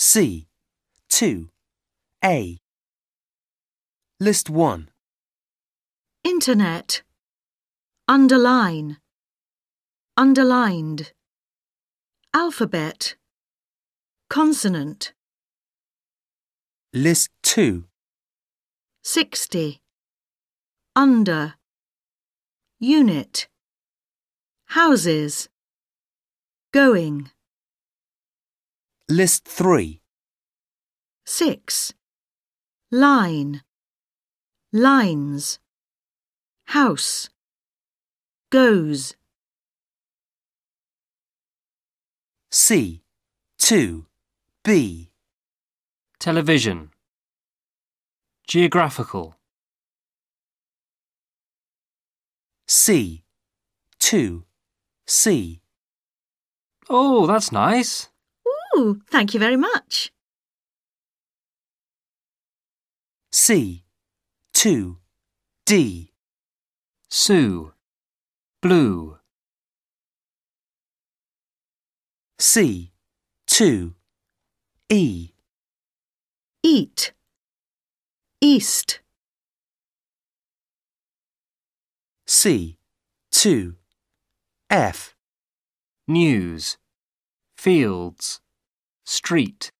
C. 2. A. List 1. Internet. Underline. Underlined. Alphabet. Consonant. List 2. 60. Under. Unit. Houses. Going. List 3. 6. Line. Lines. House. Goes. C. 2. B. Television. Geographical. C. 2. C. Oh, that's nice. Ooh, thank you very much. C. 2. D. Sue. Blue. C. 2. E. Eat. East. C. 2. F. News. Fields. Street.